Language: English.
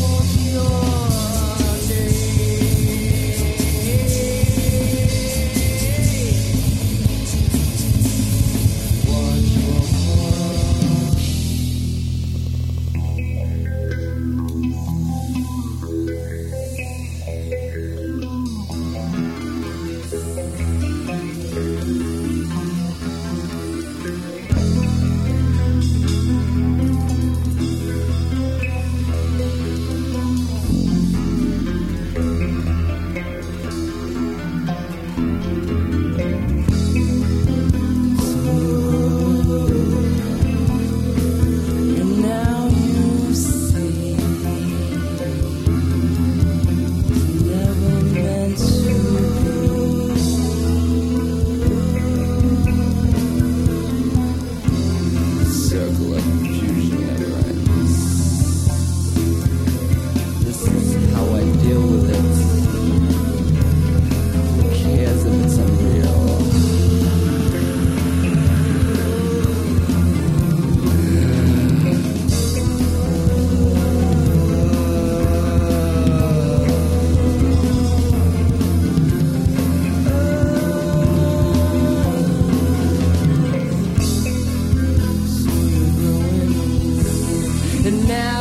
for your now.